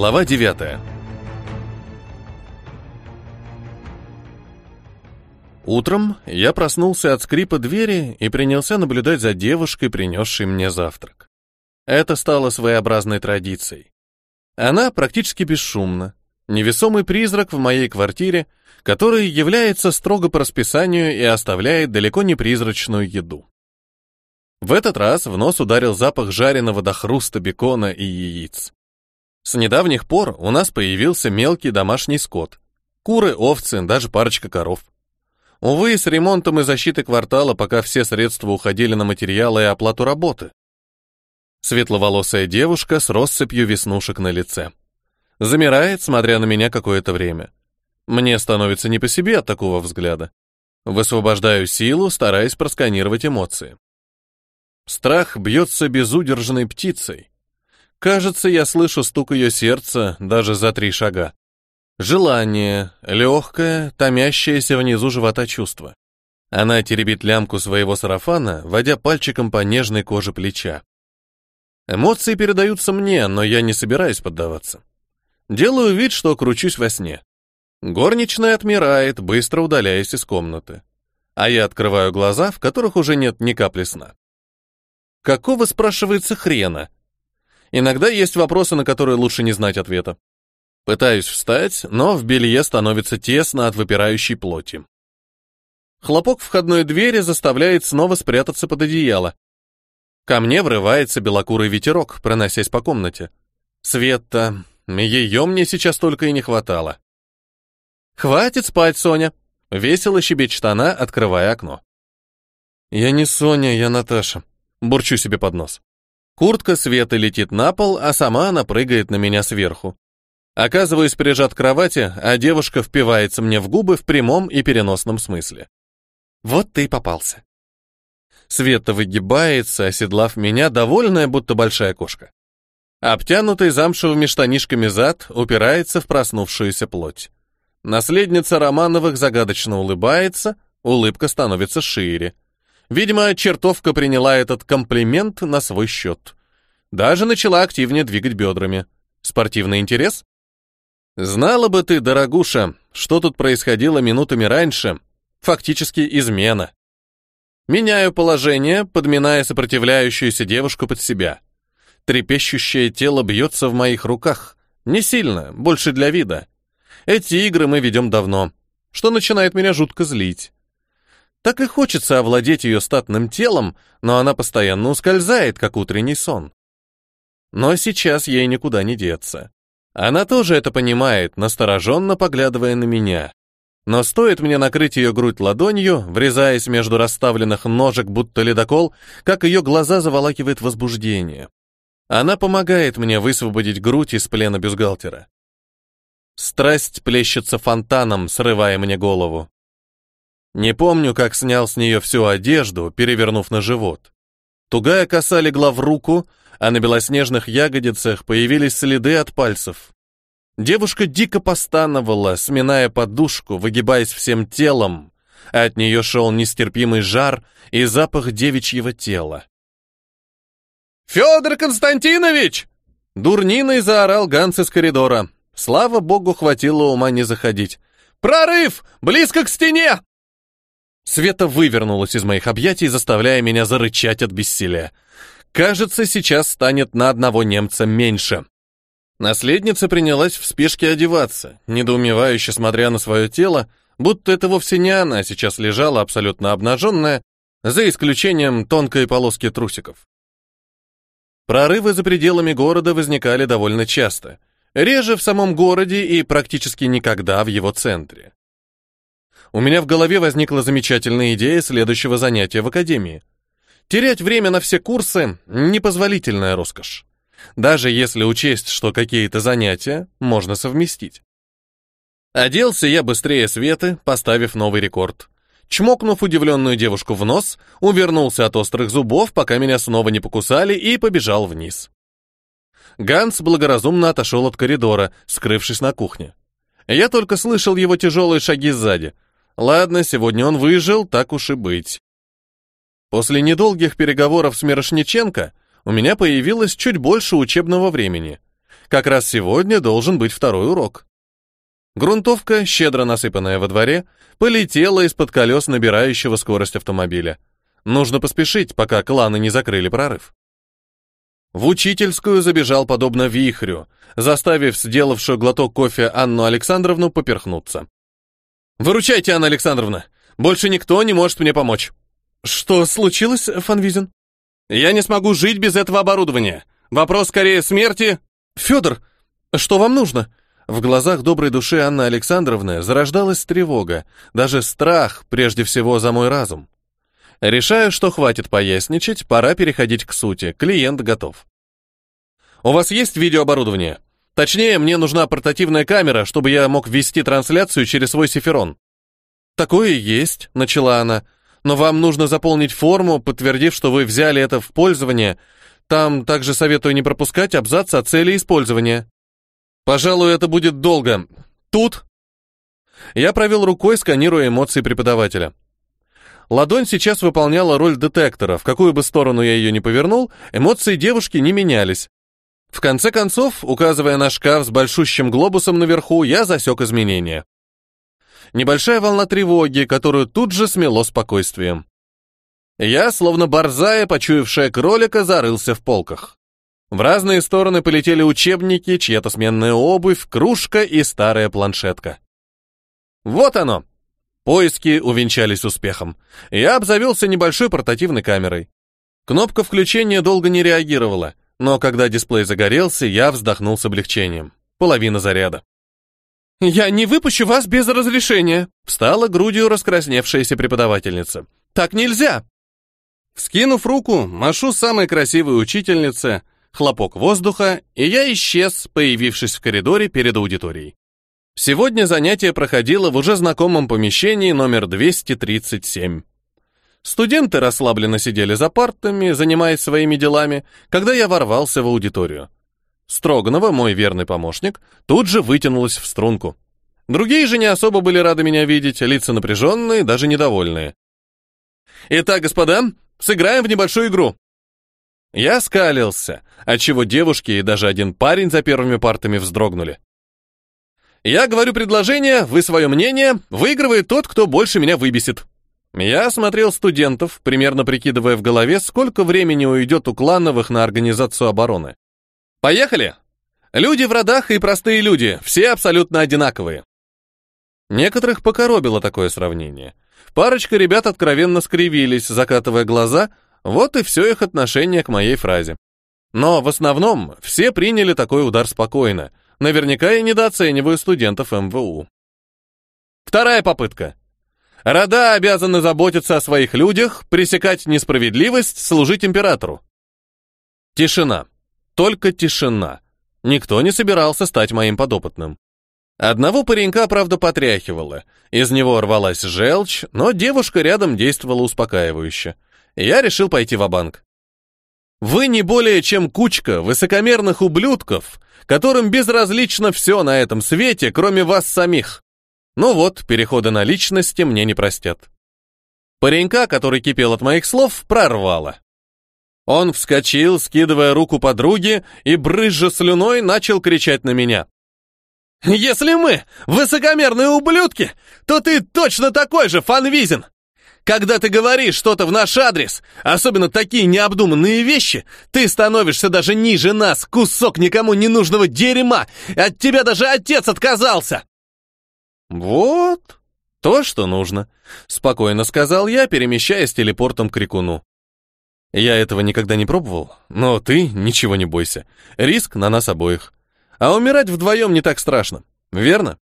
Глава 9 Утром я проснулся от скрипа двери и принялся наблюдать за девушкой, принесшей мне завтрак. Это стало своеобразной традицией. Она практически бесшумна, невесомый призрак в моей квартире, который является строго по расписанию и оставляет далеко не призрачную еду. В этот раз в нос ударил запах жареного до хруста бекона и яиц. С недавних пор у нас появился мелкий домашний скот. Куры, овцы, даже парочка коров. Увы, с ремонтом и защитой квартала пока все средства уходили на материалы и оплату работы. Светловолосая девушка с россыпью веснушек на лице. Замирает, смотря на меня какое-то время. Мне становится не по себе от такого взгляда. Высвобождаю силу, стараясь просканировать эмоции. Страх бьется безудержной птицей. Кажется, я слышу стук ее сердца даже за три шага. Желание, легкое, томящееся внизу живота чувство. Она теребит лямку своего сарафана, водя пальчиком по нежной коже плеча. Эмоции передаются мне, но я не собираюсь поддаваться. Делаю вид, что кручусь во сне. Горничная отмирает, быстро удаляясь из комнаты. А я открываю глаза, в которых уже нет ни капли сна. Какого, спрашивается, хрена? Иногда есть вопросы, на которые лучше не знать ответа. Пытаюсь встать, но в белье становится тесно от выпирающей плоти. Хлопок входной двери заставляет снова спрятаться под одеяло. Ко мне врывается белокурый ветерок, проносясь по комнате. Света, ее мне сейчас только и не хватало. «Хватит спать, Соня!» — весело щебечет она, открывая окно. «Я не Соня, я Наташа», бурчу себе под нос. Куртка Светы летит на пол, а сама она прыгает на меня сверху. Оказываюсь прижат к кровати, а девушка впивается мне в губы в прямом и переносном смысле. Вот ты и попался. Света выгибается, оседлав меня, довольная, будто большая кошка. Обтянутый замшевыми штанишками зад упирается в проснувшуюся плоть. Наследница Романовых загадочно улыбается, улыбка становится шире. Видимо, чертовка приняла этот комплимент на свой счет. Даже начала активнее двигать бедрами. Спортивный интерес? Знала бы ты, дорогуша, что тут происходило минутами раньше. Фактически измена. Меняю положение, подминая сопротивляющуюся девушку под себя. Трепещущее тело бьется в моих руках. Не сильно, больше для вида. Эти игры мы ведем давно, что начинает меня жутко злить. Так и хочется овладеть ее статным телом, но она постоянно ускользает, как утренний сон. Но сейчас ей никуда не деться. Она тоже это понимает, настороженно поглядывая на меня. Но стоит мне накрыть ее грудь ладонью, врезаясь между расставленных ножек, будто ледокол, как ее глаза заволакивает возбуждение. Она помогает мне высвободить грудь из плена бюстгальтера. Страсть плещется фонтаном, срывая мне голову. Не помню, как снял с нее всю одежду, перевернув на живот. Тугая коса легла в руку, а на белоснежных ягодицах появились следы от пальцев. Девушка дико постановала, сминая подушку, выгибаясь всем телом, от нее шел нестерпимый жар и запах девичьего тела. «Федор Константинович!» Дурниной заорал Ганс из коридора. Слава богу, хватило ума не заходить. «Прорыв! Близко к стене!» Света вывернулась из моих объятий, заставляя меня зарычать от бессилия. Кажется, сейчас станет на одного немца меньше. Наследница принялась в спешке одеваться, недоумевающе смотря на свое тело, будто это вовсе не она сейчас лежала абсолютно обнаженная, за исключением тонкой полоски трусиков. Прорывы за пределами города возникали довольно часто, реже в самом городе и практически никогда в его центре у меня в голове возникла замечательная идея следующего занятия в академии. Терять время на все курсы — непозволительная роскошь. Даже если учесть, что какие-то занятия можно совместить. Оделся я быстрее Светы, поставив новый рекорд. Чмокнув удивленную девушку в нос, увернулся от острых зубов, пока меня снова не покусали, и побежал вниз. Ганс благоразумно отошел от коридора, скрывшись на кухне. Я только слышал его тяжелые шаги сзади — Ладно, сегодня он выжил, так уж и быть. После недолгих переговоров с Мирошниченко у меня появилось чуть больше учебного времени. Как раз сегодня должен быть второй урок. Грунтовка, щедро насыпанная во дворе, полетела из-под колес набирающего скорость автомобиля. Нужно поспешить, пока кланы не закрыли прорыв. В учительскую забежал подобно вихрю, заставив сделавшую глоток кофе Анну Александровну поперхнуться. «Выручайте, Анна Александровна! Больше никто не может мне помочь!» «Что случилось, Фанвизин?» «Я не смогу жить без этого оборудования. Вопрос скорее смерти...» «Федор, что вам нужно?» В глазах доброй души Анны Александровны зарождалась тревога, даже страх, прежде всего, за мой разум. Решаю, что хватит поясничать, пора переходить к сути. Клиент готов. У вас есть видеооборудование? Точнее, мне нужна портативная камера, чтобы я мог вести трансляцию через свой сиферон. Такое есть, начала она. Но вам нужно заполнить форму, подтвердив, что вы взяли это в пользование. Там также советую не пропускать абзац о цели использования. Пожалуй, это будет долго. Тут я провел рукой, сканируя эмоции преподавателя. Ладонь сейчас выполняла роль детектора, в какую бы сторону я ее ни повернул, эмоции девушки не менялись. В конце концов, указывая на шкаф с большущим глобусом наверху, я засек изменения. Небольшая волна тревоги, которую тут же смело спокойствием. Я, словно борзая, почуявшая кролика, зарылся в полках. В разные стороны полетели учебники, чья-то сменная обувь, кружка и старая планшетка. Вот оно! Поиски увенчались успехом. Я обзавелся небольшой портативной камерой. Кнопка включения долго не реагировала, но когда дисплей загорелся, я вздохнул с облегчением. Половина заряда. «Я не выпущу вас без разрешения», — встала грудью раскрасневшаяся преподавательница. «Так нельзя!» Скинув руку, машу самой красивой учительнице, хлопок воздуха, и я исчез, появившись в коридоре перед аудиторией. Сегодня занятие проходило в уже знакомом помещении номер 237. Студенты расслабленно сидели за партами, занимаясь своими делами, когда я ворвался в аудиторию. Строганова, мой верный помощник, тут же вытянулась в струнку. Другие же не особо были рады меня видеть, лица напряженные, даже недовольные. «Итак, господа, сыграем в небольшую игру», я скалился, отчего девушки и даже один парень за первыми партами вздрогнули. Я говорю предложение, вы свое мнение, выигрывает тот, кто больше меня выбесит. Я смотрел студентов, примерно прикидывая в голове, сколько времени уйдет у клановых на организацию обороны. Поехали! Люди в родах и простые люди, все абсолютно одинаковые. Некоторых покоробило такое сравнение. Парочка ребят откровенно скривились, закатывая глаза, вот и все их отношение к моей фразе. Но в основном все приняли такой удар спокойно. Наверняка я недооцениваю студентов МВУ. Вторая попытка. Рода обязаны заботиться о своих людях, пресекать несправедливость, служить императору. Тишина. Только тишина. Никто не собирался стать моим подопытным. Одного паренька, правда, потряхивало. Из него рвалась желчь, но девушка рядом действовала успокаивающе я решил пойти в банк Вы не более чем кучка высокомерных ублюдков, которым безразлично все на этом свете, кроме вас самих. Ну вот, переходы на личности мне не простят. Паренька, который кипел от моих слов, прорвало. Он вскочил, скидывая руку подруги, и, брызжа слюной, начал кричать на меня. «Если мы высокомерные ублюдки, то ты точно такой же, Фанвизин! Когда ты говоришь что-то в наш адрес, особенно такие необдуманные вещи, ты становишься даже ниже нас, кусок никому не нужного дерьма. От тебя даже отец отказался. Вот то, что нужно, спокойно сказал я, перемещаясь телепортом к рекуну. Я этого никогда не пробовал, но ты ничего не бойся. Риск на нас обоих. А умирать вдвоем не так страшно, верно?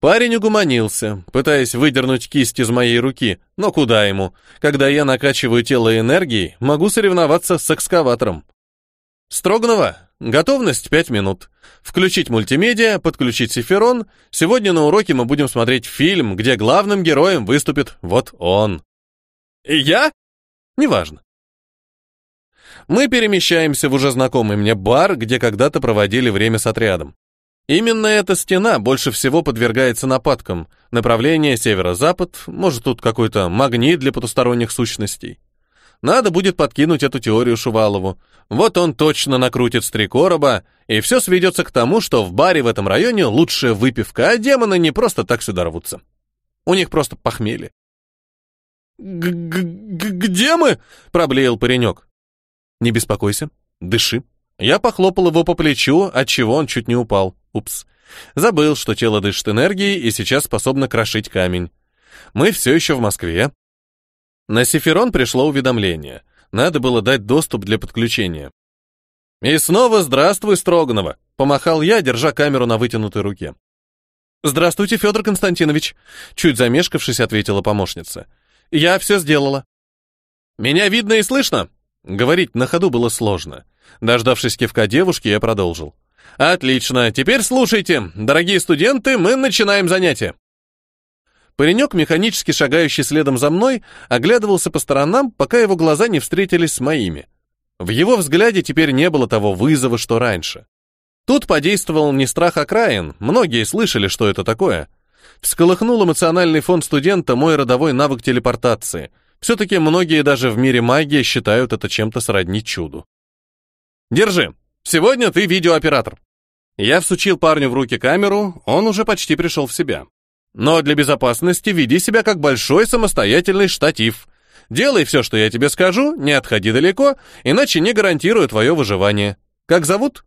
Парень угуманился, пытаясь выдернуть кисть из моей руки, но куда ему? Когда я накачиваю тело энергией, могу соревноваться с экскаватором. Строганова, готовность 5 минут. Включить мультимедиа, подключить сиферон. Сегодня на уроке мы будем смотреть фильм, где главным героем выступит вот он. И я? Неважно. Мы перемещаемся в уже знакомый мне бар, где когда-то проводили время с отрядом. Именно эта стена больше всего подвергается нападкам. Направление северо-запад, может тут какой-то магнит для потусторонних сущностей. Надо будет подкинуть эту теорию Шувалову. Вот он точно накрутит с три короба, и все сведется к тому, что в баре в этом районе лучшая выпивка, а демоны не просто так сюда рвутся. У них просто похмелье. «Где мы?» — проблеял паренек. «Не беспокойся, дыши». Я похлопал его по плечу, отчего он чуть не упал. Упс. Забыл, что тело дышит энергией и сейчас способно крошить камень. Мы все еще в Москве. На Сиферон пришло уведомление. Надо было дать доступ для подключения. «И снова здравствуй, Строганова!» — помахал я, держа камеру на вытянутой руке. «Здравствуйте, Федор Константинович!» — чуть замешкавшись, ответила помощница. «Я все сделала». «Меня видно и слышно?» Говорить на ходу было сложно. Дождавшись кивка девушки, я продолжил. «Отлично, теперь слушайте, дорогие студенты, мы начинаем занятие». Паренек, механически шагающий следом за мной, оглядывался по сторонам, пока его глаза не встретились с моими. В его взгляде теперь не было того вызова, что раньше. Тут подействовал не страх окраин, многие слышали, что это такое. Всколыхнул эмоциональный фон студента мой родовой навык телепортации. Все-таки многие даже в мире магии считают это чем-то сродни чуду. «Держи, сегодня ты видеооператор». Я всучил парню в руки камеру, он уже почти пришел в себя. Но для безопасности веди себя как большой самостоятельный штатив. Делай все, что я тебе скажу, не отходи далеко, иначе не гарантирую твое выживание. Как зовут?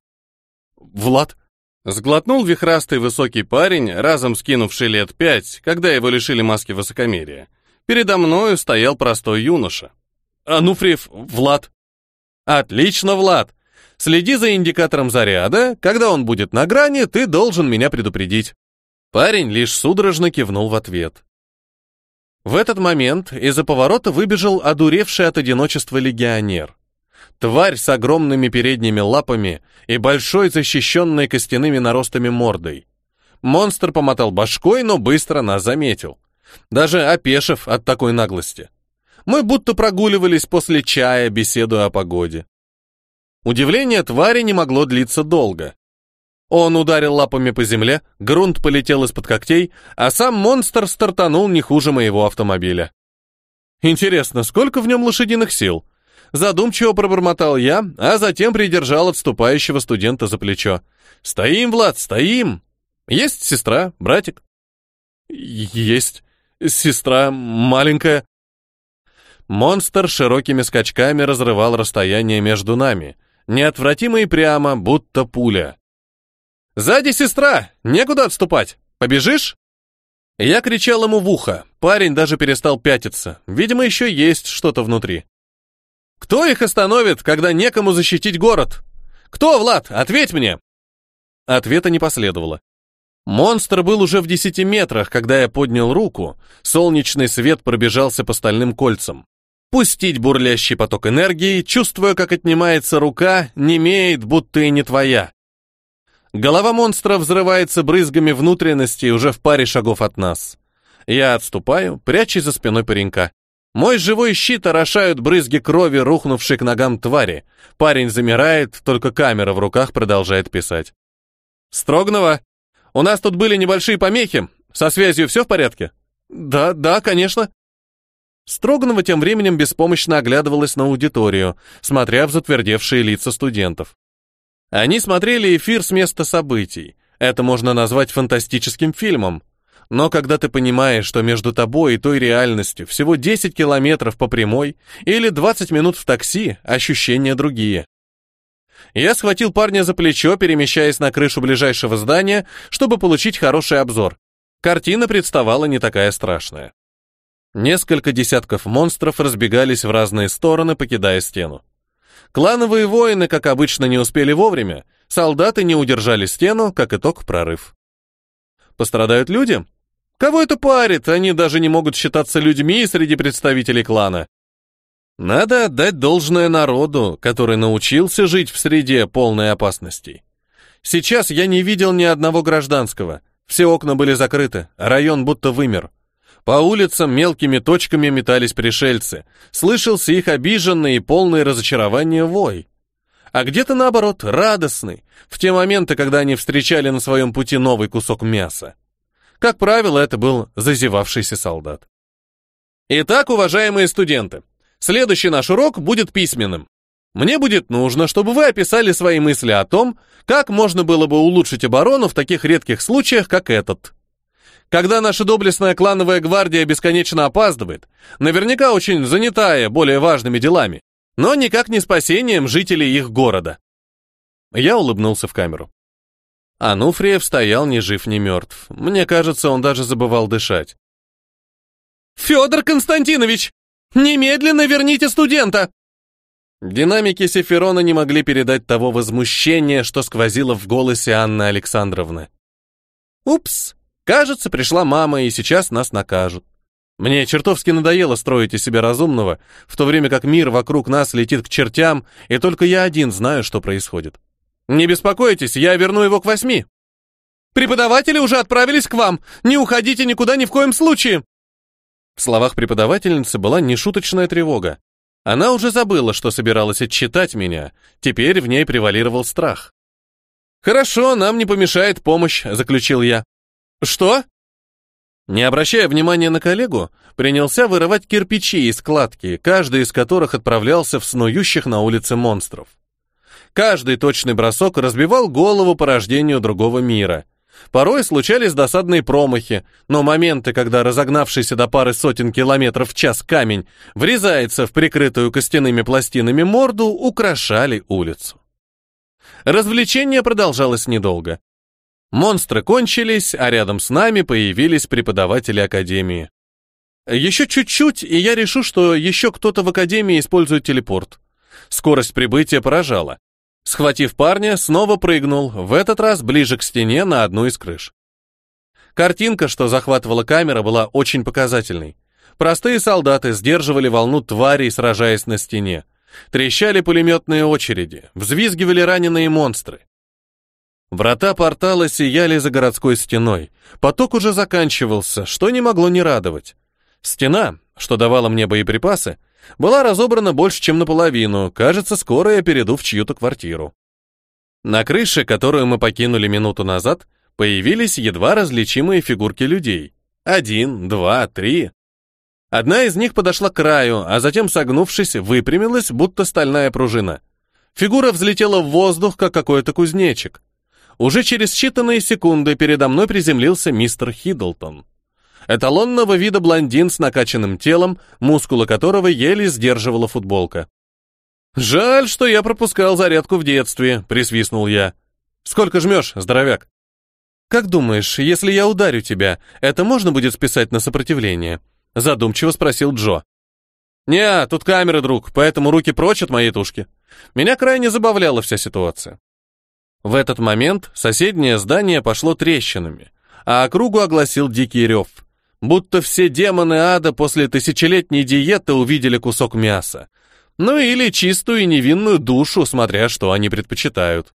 Влад. Сглотнул вихрастый высокий парень, разом скинувший лет пять, когда его лишили маски высокомерия. Передо мною стоял простой юноша. Ануфриев Влад. Отлично, Влад. Следи за индикатором заряда. Когда он будет на грани, ты должен меня предупредить. Парень лишь судорожно кивнул в ответ. В этот момент из-за поворота выбежал одуревший от одиночества легионер. Тварь с огромными передними лапами и большой защищенной костяными наростами мордой. Монстр помотал башкой, но быстро нас заметил. Даже опешив от такой наглости. Мы будто прогуливались после чая, беседуя о погоде. Удивление твари не могло длиться долго. Он ударил лапами по земле, грунт полетел из-под когтей, а сам монстр стартанул не хуже моего автомобиля. Интересно, сколько в нем лошадиных сил? Задумчиво пробормотал я, а затем придержал отступающего студента за плечо. «Стоим, Влад, стоим! Есть сестра, братик?» «Есть. Сестра маленькая». Монстр широкими скачками разрывал расстояние между нами, неотвратимо и прямо, будто пуля. «Сзади сестра! Некуда отступать! Побежишь?» Я кричал ему в ухо. Парень даже перестал пятиться. Видимо, еще есть что-то внутри. «Кто их остановит, когда некому защитить город? Кто, Влад? Ответь мне!» Ответа не последовало. Монстр был уже в десяти метрах, когда я поднял руку, солнечный свет пробежался по стальным кольцам. Пустить бурлящий поток энергии, чувствуя, как отнимается рука, не имеет, будто и не твоя. Голова монстра взрывается брызгами внутренности уже в паре шагов от нас. Я отступаю, прячась за спиной паренька. Мой живой щит орошают брызги крови, рухнувшей к ногам твари. Парень замирает, только камера в руках продолжает писать. «Строгнова, у нас тут были небольшие помехи. Со связью все в порядке?» «Да, да, конечно». Строганова тем временем беспомощно оглядывалась на аудиторию, смотря в затвердевшие лица студентов. Они смотрели эфир с места событий. Это можно назвать фантастическим фильмом. Но когда ты понимаешь, что между тобой и той реальностью всего 10 километров по прямой или 20 минут в такси, ощущения другие. Я схватил парня за плечо, перемещаясь на крышу ближайшего здания, чтобы получить хороший обзор. Картина представала не такая страшная. Несколько десятков монстров разбегались в разные стороны, покидая стену. Клановые воины, как обычно, не успели вовремя, солдаты не удержали стену, как итог прорыв. Пострадают люди? Кого это парит? Они даже не могут считаться людьми среди представителей клана. Надо отдать должное народу, который научился жить в среде полной опасностей. Сейчас я не видел ни одного гражданского. Все окна были закрыты, район будто вымер. По улицам мелкими точками метались пришельцы. Слышался их обиженный и полный разочарования вой. А где-то наоборот, радостный, в те моменты, когда они встречали на своем пути новый кусок мяса. Как правило, это был зазевавшийся солдат. Итак, уважаемые студенты, Следующий наш урок будет письменным. Мне будет нужно, чтобы вы описали свои мысли о том, как можно было бы улучшить оборону в таких редких случаях, как этот. Когда наша доблестная клановая гвардия бесконечно опаздывает, наверняка очень занятая более важными делами, но никак не спасением жителей их города. Я улыбнулся в камеру. Ануфриев стоял ни жив, ни мертв. Мне кажется, он даже забывал дышать. «Федор Константинович, немедленно верните студента!» Динамики Сеферона не могли передать того возмущения, что сквозило в голосе Анны Александровны. «Упс, кажется, пришла мама, и сейчас нас накажут. Мне чертовски надоело строить из себя разумного, в то время как мир вокруг нас летит к чертям, и только я один знаю, что происходит. Не беспокойтесь, я верну его к восьми. Преподаватели уже отправились к вам. Не уходите никуда ни в коем случае. В словах преподавательницы была нешуточная тревога. Она уже забыла, что собиралась отчитать меня. Теперь в ней превалировал страх. «Хорошо, нам не помешает помощь», — заключил я. «Что?» Не обращая внимания на коллегу, принялся вырывать кирпичи из кладки, каждый из которых отправлялся в снующих на улице монстров. Каждый точный бросок разбивал голову по рождению другого мира. Порой случались досадные промахи, но моменты, когда разогнавшийся до пары сотен километров в час камень врезается в прикрытую костяными пластинами морду, украшали улицу. Развлечение продолжалось недолго. Монстры кончились, а рядом с нами появились преподаватели Академии. Еще чуть-чуть, и я решу, что еще кто-то в Академии использует телепорт. Скорость прибытия поражала. Схватив парня, снова прыгнул, в этот раз ближе к стене на одну из крыш. Картинка, что захватывала камера, была очень показательной. Простые солдаты сдерживали волну тварей, сражаясь на стене. Трещали пулеметные очереди, взвизгивали раненые монстры. Врата портала сияли за городской стеной. Поток уже заканчивался, что не могло не радовать. Стена, что давала мне боеприпасы, была разобрана больше, чем наполовину. Кажется, скоро я перейду в чью-то квартиру. На крыше, которую мы покинули минуту назад, появились едва различимые фигурки людей. Один, два, три. Одна из них подошла к краю, а затем, согнувшись, выпрямилась, будто стальная пружина. Фигура взлетела в воздух, как какой-то кузнечик. Уже через считанные секунды передо мной приземлился мистер Хиддлтон эталонного вида блондин с накачанным телом, мускулы которого еле сдерживала футболка. «Жаль, что я пропускал зарядку в детстве», — присвистнул я. «Сколько жмешь, здоровяк?» «Как думаешь, если я ударю тебя, это можно будет списать на сопротивление?» — задумчиво спросил Джо. «Не, тут камера, друг, поэтому руки прочь от моей тушки». Меня крайне забавляла вся ситуация. В этот момент соседнее здание пошло трещинами, а округу огласил дикий рев — будто все демоны ада после тысячелетней диеты увидели кусок мяса. Ну или чистую и невинную душу, смотря что они предпочитают.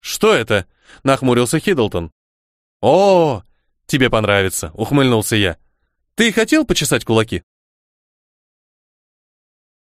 «Что это?» — нахмурился Хиддлтон. «О, тебе понравится», — ухмыльнулся я. «Ты хотел почесать кулаки?»